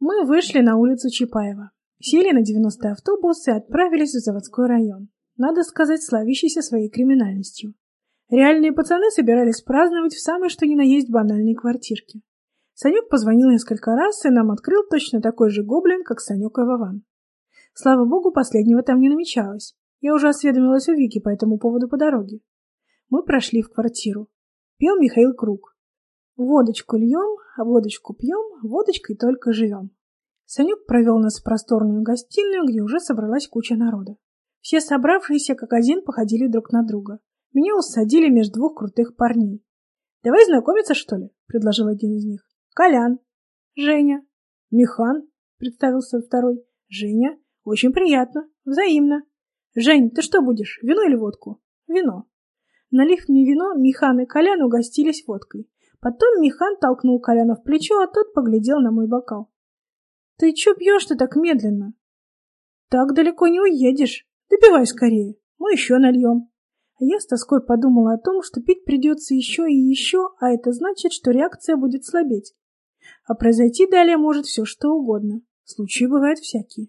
Мы вышли на улицу Чапаева, сели на 90-й автобус и отправились в заводской район, надо сказать, славящийся своей криминальностью. Реальные пацаны собирались праздновать в самой что ни на есть банальной квартирке. Санек позвонил несколько раз, и нам открыл точно такой же гоблин, как Санек и Вован. Слава богу, последнего там не намечалось. Я уже осведомилась у Вики по этому поводу по дороге. Мы прошли в квартиру. Пел Михаил Круг. Водочку льем, водочку пьем, водочкой только живем. Санек провел нас в просторную гостиную, где уже собралась куча народа. Все собравшиеся как один походили друг на друга. Меня усадили между двух крутых парней. «Давай знакомиться, что ли?» — предложил один из них. «Колян». «Женя». «Михан», — представился второй. «Женя. Очень приятно. Взаимно». «Жень, ты что будешь, вино или водку?» «Вино». Налив мне вино, Михан и Колян угостились водкой. Потом Михан толкнул Коляна в плечо, а тот поглядел на мой бокал. «Ты чё пьешь-то так медленно?» «Так далеко не уедешь. Допивай скорее, мы еще нальем». А я с тоской подумала о том, что пить придется еще и еще, а это значит, что реакция будет слабеть. А произойти далее может все что угодно. Случаи бывают всякие.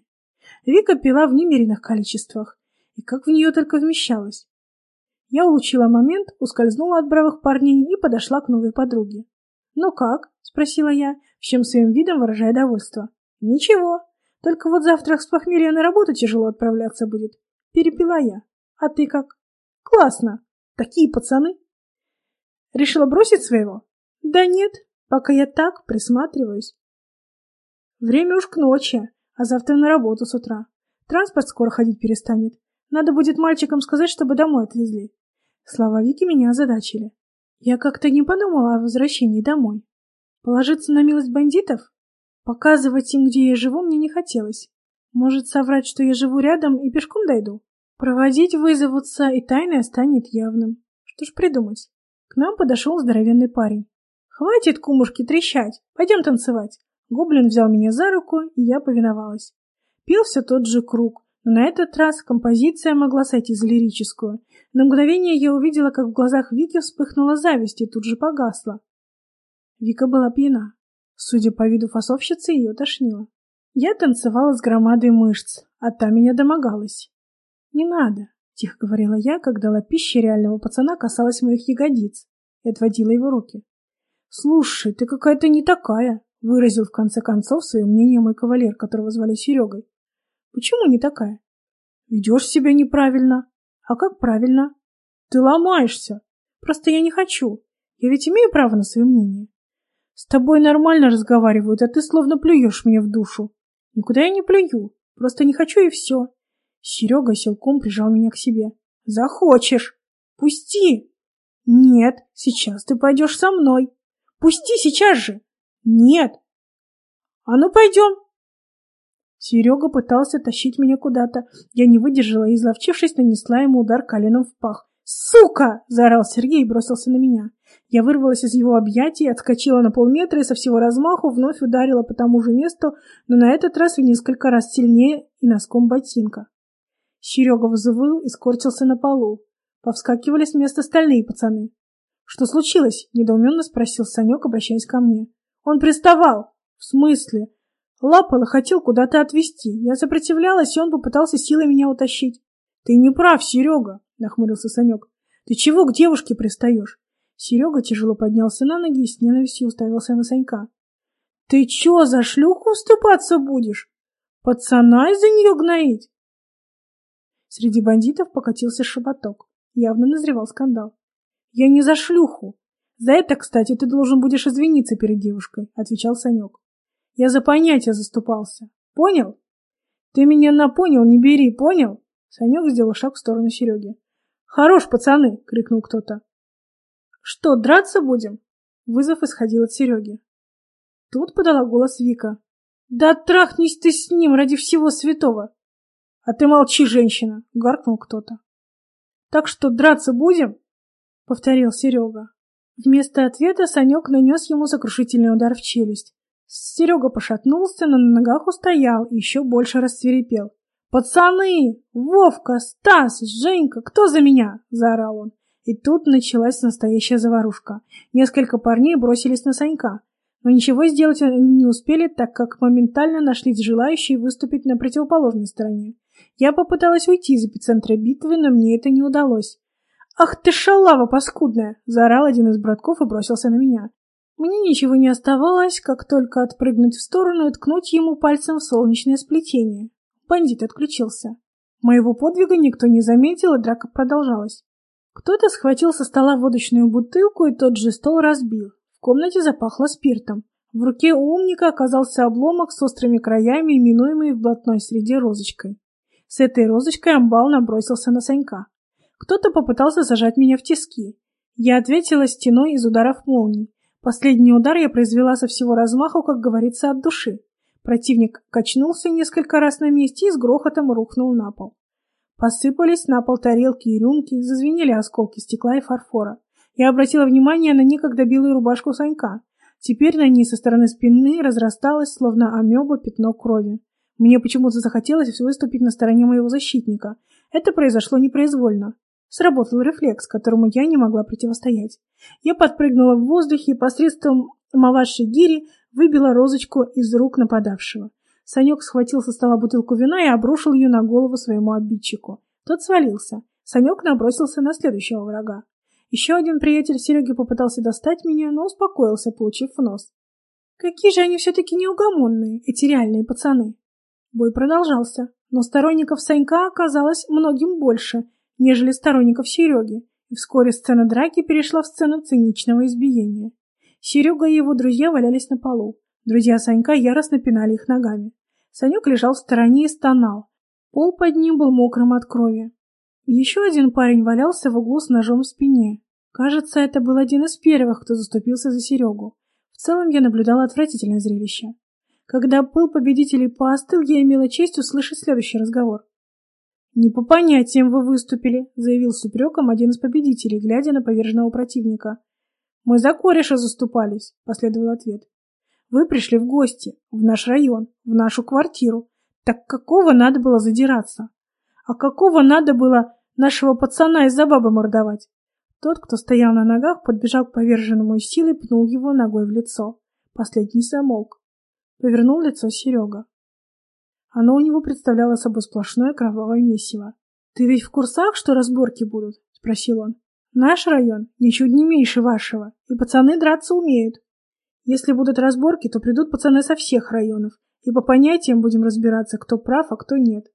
Вика пила в немеренных количествах, и как в нее только вмещалось. Я улучила момент, ускользнула от бравых парней и подошла к новой подруге. «Ну как?» — спросила я, всем своим видом выражая довольство. «Ничего. Только вот завтра с похмелья на работу тяжело отправляться будет. Перепила я. А ты как?» «Классно. Такие пацаны». «Решила бросить своего?» «Да нет, пока я так присматриваюсь». «Время уж к ночи, а завтра на работу с утра. Транспорт скоро ходить перестанет. Надо будет мальчикам сказать, чтобы домой отвезли. Слова Вики меня озадачили. Я как-то не подумала о возвращении домой. Положиться на милость бандитов? Показывать им, где я живу, мне не хотелось. Может, соврать, что я живу рядом и пешком дойду? Проводить вызовутся, и тайное станет явным. Что ж придумать? К нам подошел здоровенный парень. «Хватит, кумушки, трещать! Пойдем танцевать!» Гоблин взял меня за руку, и я повиновалась. Пил все тот же круг, но на этот раз композиция могла сойти за лирическую. На мгновение я увидела, как в глазах Вики вспыхнула зависть и тут же погасла. Вика была пьяна. Судя по виду фасовщицы, ее тошнило. Я танцевала с громадой мышц, а та меня домогалась. «Не надо», — тихо говорила я, когда лапища реального пацана касалась моих ягодиц и отводила его руки. «Слушай, ты какая-то не такая», — выразил в конце концов свое мнение мой кавалер, которого звали Серегой. Почему не такая? Ведешь себя неправильно. А как правильно? Ты ломаешься. Просто я не хочу. Я ведь имею право на свое мнение. С тобой нормально разговаривают, а ты словно плюешь мне в душу. Никуда я не плюю. Просто не хочу и все. Серега силком прижал меня к себе. Захочешь. Пусти. Нет, сейчас ты пойдешь со мной. Пусти сейчас же. Нет. А ну пойдем. Серега пытался тащить меня куда-то. Я не выдержала и, изловчившись, нанесла ему удар коленом в пах. «Сука!» — заорал Сергей и бросился на меня. Я вырвалась из его объятий, отскочила на полметра и со всего размаху вновь ударила по тому же месту, но на этот раз в несколько раз сильнее и носком ботинка. Серега взвыл и скорчился на полу. Повскакивали с места остальные пацаны. «Что случилось?» — недоуменно спросил Санек, обращаясь ко мне. «Он приставал!» «В смысле?» Лапала хотел куда-то отвезти. Я сопротивлялась, и он попытался силой меня утащить. — Ты не прав, Серега, — нахмурился Санек. — Ты чего к девушке пристаешь? Серега тяжело поднялся на ноги и с ненавистью уставился на Санька. — Ты чё, за шлюху вступаться будешь? Пацана из-за нее гноить? Среди бандитов покатился шепоток. Явно назревал скандал. — Я не за шлюху. За это, кстати, ты должен будешь извиниться перед девушкой, — отвечал Санек. Я за понятия заступался. Понял? Ты меня на понял не бери, понял? Санек сделал шаг в сторону Сереги. Хорош, пацаны! крикнул кто-то. Что, драться будем? Вызов исходил от Сереги. Тут подала голос Вика. Да трахнись ты с ним ради всего святого. А ты молчи, женщина, гаркнул кто-то. Так что драться будем? Повторил Серега. Вместо ответа Санек нанес ему сокрушительный удар в челюсть. Серега пошатнулся, но на ногах устоял и еще больше расцвирепел. «Пацаны! Вовка! Стас! Женька! Кто за меня?» — заорал он. И тут началась настоящая заварушка. Несколько парней бросились на Санька. Но ничего сделать они не успели, так как моментально нашлись желающие выступить на противоположной стороне. Я попыталась уйти из эпицентра битвы, но мне это не удалось. «Ах ты шалава паскудная!» — заорал один из братков и бросился на меня. Мне ничего не оставалось, как только отпрыгнуть в сторону и ткнуть ему пальцем в солнечное сплетение. Бандит отключился. Моего подвига никто не заметил, и драка продолжалась. Кто-то схватил со стола водочную бутылку, и тот же стол разбил. В комнате запахло спиртом. В руке у умника оказался обломок с острыми краями, именуемый в блатной среде розочкой. С этой розочкой амбал набросился на Санька. Кто-то попытался зажать меня в тиски. Я ответила стеной из ударов молний. Последний удар я произвела со всего размаху, как говорится, от души. Противник качнулся несколько раз на месте и с грохотом рухнул на пол. Посыпались на пол тарелки и рюмки, зазвенели осколки стекла и фарфора. Я обратила внимание на некогда белую рубашку Санька. Теперь на ней со стороны спины разрасталось, словно амеба, пятно крови. Мне почему-то захотелось выступить на стороне моего защитника. Это произошло непроизвольно. Сработал рефлекс, которому я не могла противостоять. Я подпрыгнула в воздухе и посредством маваши гири выбила розочку из рук нападавшего. Санек схватил со стола бутылку вина и обрушил ее на голову своему обидчику. Тот свалился. Санек набросился на следующего врага. Еще один приятель Сереги попытался достать меня, но успокоился, получив в нос. Какие же они все-таки неугомонные, эти реальные пацаны. Бой продолжался, но сторонников Санька оказалось многим больше, нежели сторонников Сереги, и вскоре сцена драки перешла в сцену циничного избиения. Серега и его друзья валялись на полу. Друзья Санька яростно пинали их ногами. Санек лежал в стороне и стонал. Пол под ним был мокрым от крови. Еще один парень валялся в углу с ножом в спине. Кажется, это был один из первых, кто заступился за Серегу. В целом я наблюдала отвратительное зрелище. Когда пыл победителей поостыл, я имела честь услышать следующий разговор. «Не по понятиям вы выступили», — заявил с упреком один из победителей, глядя на поверженного противника. «Мы за кореша заступались», — последовал ответ. Вы пришли в гости, в наш район, в нашу квартиру. Так какого надо было задираться? А какого надо было нашего пацана из-за бабы мордовать? Тот, кто стоял на ногах, подбежал к поверженному силой и пнул его ногой в лицо. Последний замолк. Повернул лицо Серега. Оно у него представляло собой сплошное кровавое месиво. «Ты ведь в курсах, что разборки будут?» — спросил он. «Наш район ничуть не меньше вашего, и пацаны драться умеют. Если будут разборки, то придут пацаны со всех районов, и по понятиям будем разбираться, кто прав, а кто нет.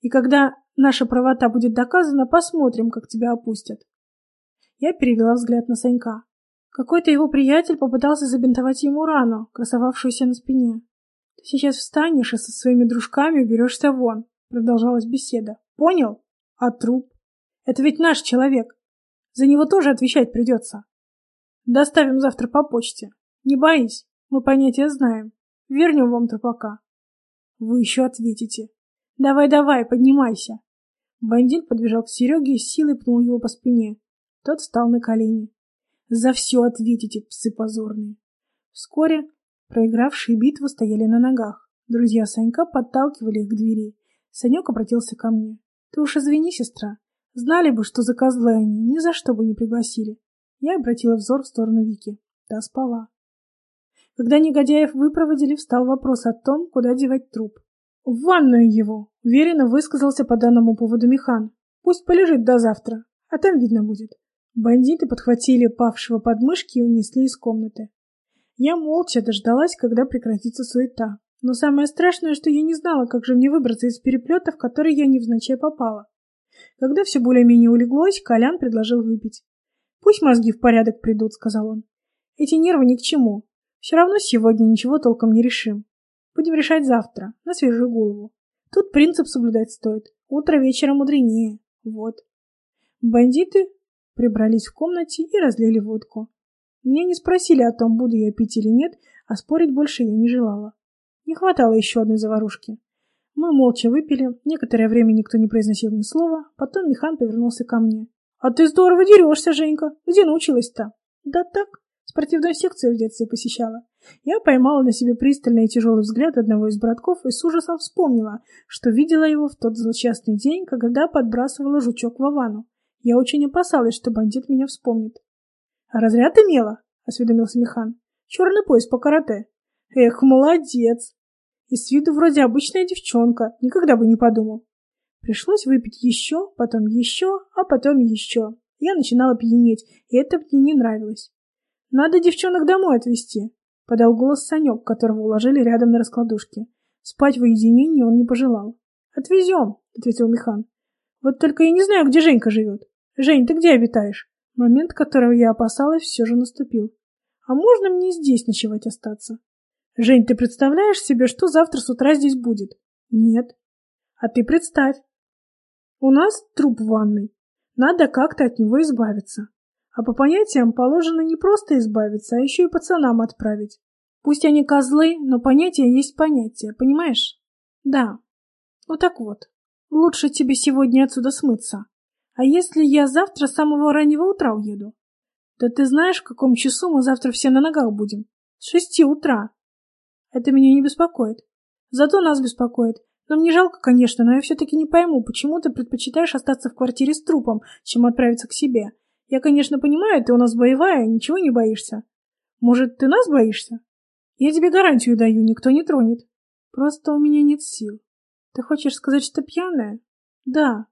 И когда наша правота будет доказана, посмотрим, как тебя опустят. Я перевела взгляд на Санька. Какой-то его приятель попытался забинтовать ему рану, красовавшуюся на спине. Сейчас встанешь и со своими дружками уберешься вон, продолжалась беседа. Понял? А труп? Это ведь наш человек. За него тоже отвечать придется. Доставим завтра по почте. Не боись, мы понятия знаем. Вернем вам трупака. Вы еще ответите. Давай-давай, поднимайся. Бандит подбежал к Сереге и силой пнул его по спине. Тот встал на колени. За все ответите, псы позорные. Вскоре проигравшие битву стояли на ногах. Друзья Санька подталкивали их к двери. Санек обратился ко мне. Ты уж извини, сестра. Знали бы, что за козлы они, ни за что бы не пригласили. Я обратила взор в сторону Вики. Та спала. Когда негодяев выпроводили, встал вопрос о том, куда девать труп. «В ванную его!» — уверенно высказался по данному поводу Михан. «Пусть полежит до завтра, а там видно будет». Бандиты подхватили павшего подмышки и унесли из комнаты. Я молча дождалась, когда прекратится суета. Но самое страшное, что я не знала, как же мне выбраться из переплета, в который я невзначай попала. Когда все более-менее улеглось, Колян предложил выпить. «Пусть мозги в порядок придут», — сказал он. «Эти нервы ни к чему. Все равно сегодня ничего толком не решим. Будем решать завтра, на свежую голову. Тут принцип соблюдать стоит. Утро вечера мудренее. Вот. Бандиты прибрались в комнате и разлили водку. Мне не спросили о том, буду я пить или нет, а спорить больше я не желала. Не хватало еще одной заварушки. Мы молча выпили, некоторое время никто не произносил ни слова, потом Михан повернулся ко мне. «А ты здорово дерешься, Женька! Где научилась-то?» «Да так, Спортивную секцию в детстве посещала. Я поймала на себе пристальный и тяжелый взгляд одного из братков и с ужасом вспомнила, что видела его в тот злосчастный день, когда подбрасывала жучок в Авану. Я очень опасалась, что бандит меня вспомнит. — разряд имела? — осведомился Михан. Черный пояс по карате. Эх, молодец. И с виду вроде обычная девчонка, никогда бы не подумал. Пришлось выпить еще, потом еще, а потом еще. Я начинала пьянеть, и это мне не нравилось. «Надо девчонок домой отвезти», — подал голос Санек, которого уложили рядом на раскладушке. Спать в уединении он не пожелал. «Отвезем», — ответил Михан. «Вот только я не знаю, где Женька живет. Жень, ты где обитаешь?» Момент, которого я опасалась, все же наступил. «А можно мне здесь ночевать остаться?» «Жень, ты представляешь себе, что завтра с утра здесь будет?» «Нет». «А ты представь. У нас труп в ванной. Надо как-то от него избавиться. А по понятиям положено не просто избавиться, а еще и пацанам отправить. Пусть они козлы, но понятия есть понятия, понимаешь? Да. Ну так вот, лучше тебе сегодня отсюда смыться. А если я завтра с самого раннего утра уеду? Да ты знаешь, в каком часу мы завтра все на ногах будем? С шести утра. Это меня не беспокоит. Зато нас беспокоит. Но мне жалко, конечно, но я все-таки не пойму, почему ты предпочитаешь остаться в квартире с трупом, чем отправиться к себе. Я, конечно, понимаю, ты у нас боевая, ничего не боишься. Может, ты нас боишься? Я тебе гарантию даю, никто не тронет. Просто у меня нет сил. Ты хочешь сказать, что пьяная? Да.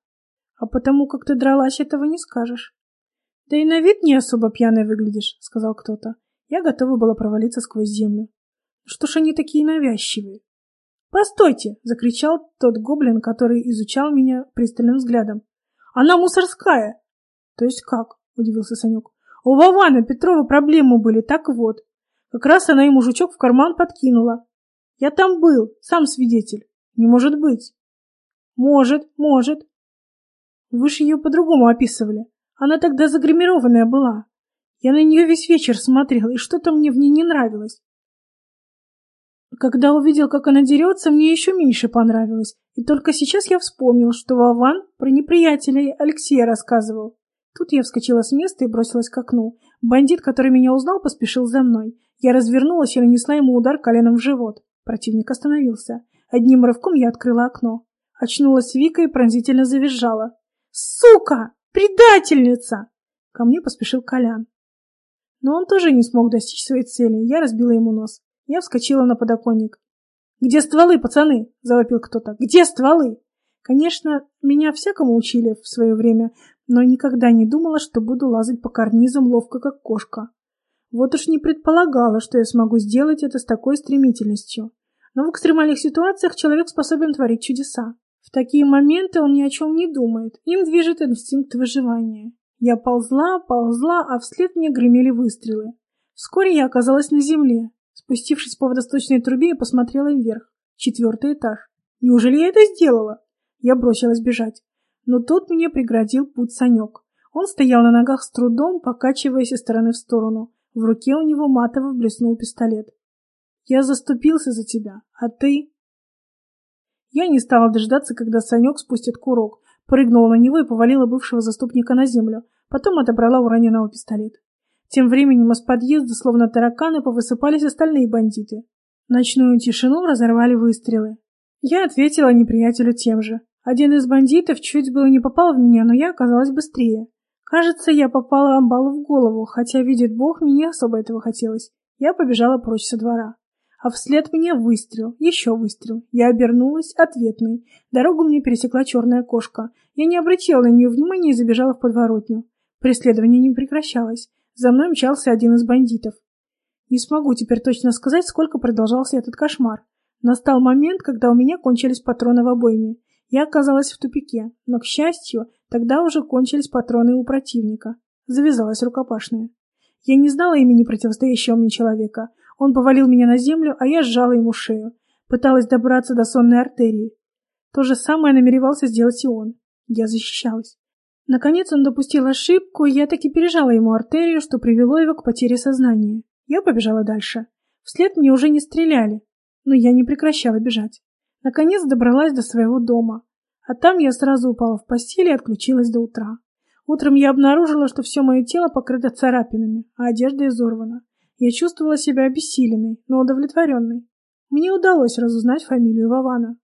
А потому как ты дралась, этого не скажешь. Да и на вид не особо пьяной выглядишь, сказал кто-то. Я готова была провалиться сквозь землю. Что ж они такие навязчивые? «Постойте!» — закричал тот гоблин, который изучал меня пристальным взглядом. «Она мусорская!» «То есть как?» — удивился Санек. «У Вована Петрова проблемы были, так вот. Как раз она и мужичок в карман подкинула. Я там был, сам свидетель. Не может быть». «Может, может». Вы же ее по-другому описывали. Она тогда загримированная была. Я на нее весь вечер смотрел, и что-то мне в ней не нравилось. Когда увидел, как она дерется, мне еще меньше понравилось. И только сейчас я вспомнил, что Вован про неприятелей Алексея рассказывал. Тут я вскочила с места и бросилась к окну. Бандит, который меня узнал, поспешил за мной. Я развернулась и нанесла ему удар коленом в живот. Противник остановился. Одним рывком я открыла окно. Очнулась Вика и пронзительно завизжала. «Сука! Предательница!» Ко мне поспешил Колян. Но он тоже не смог достичь своей цели. Я разбила ему нос. Я вскочила на подоконник. «Где стволы, пацаны?» — завопил кто-то. «Где стволы?» Конечно, меня всякому учили в свое время, но никогда не думала, что буду лазать по карнизам ловко, как кошка. Вот уж не предполагала, что я смогу сделать это с такой стремительностью. Но в экстремальных ситуациях человек способен творить чудеса. В такие моменты он ни о чем не думает, им движет инстинкт выживания. Я ползла, ползла, а вслед мне гремели выстрелы. Вскоре я оказалась на земле. Спустившись по водосточной трубе, я посмотрела вверх. Четвертый этаж. Неужели я это сделала? Я бросилась бежать. Но тут мне преградил путь Санек. Он стоял на ногах с трудом, покачиваясь из стороны в сторону. В руке у него матово блеснул пистолет. «Я заступился за тебя, а ты...» Я не стала дождаться, когда Санек спустит курок, прыгнула на него и повалила бывшего заступника на землю, потом отобрала у раненого пистолет. Тем временем из подъезда, словно тараканы, повысыпались остальные бандиты. Ночную тишину разорвали выстрелы. Я ответила неприятелю тем же. Один из бандитов чуть было не попал в меня, но я оказалась быстрее. Кажется, я попала амбалу в голову, хотя, видит бог, мне не особо этого хотелось. Я побежала прочь со двора. А вслед мне выстрел, еще выстрел. Я обернулась, ответный. Дорогу мне пересекла черная кошка. Я не обратила на нее внимания и забежала в подворотню. Преследование не прекращалось. За мной мчался один из бандитов. Не смогу теперь точно сказать, сколько продолжался этот кошмар. Настал момент, когда у меня кончились патроны в обойме. Я оказалась в тупике, но, к счастью, тогда уже кончились патроны у противника. Завязалась рукопашная. Я не знала имени противостоящего мне человека. Он повалил меня на землю, а я сжала ему шею. Пыталась добраться до сонной артерии. То же самое намеревался сделать и он. Я защищалась. Наконец он допустил ошибку, и я таки пережала ему артерию, что привело его к потере сознания. Я побежала дальше. Вслед мне уже не стреляли, но я не прекращала бежать. Наконец добралась до своего дома. А там я сразу упала в постель и отключилась до утра. Утром я обнаружила, что все мое тело покрыто царапинами, а одежда изорвана. Я чувствовала себя обессиленной, но удовлетворенной. Мне удалось разузнать фамилию Вавана.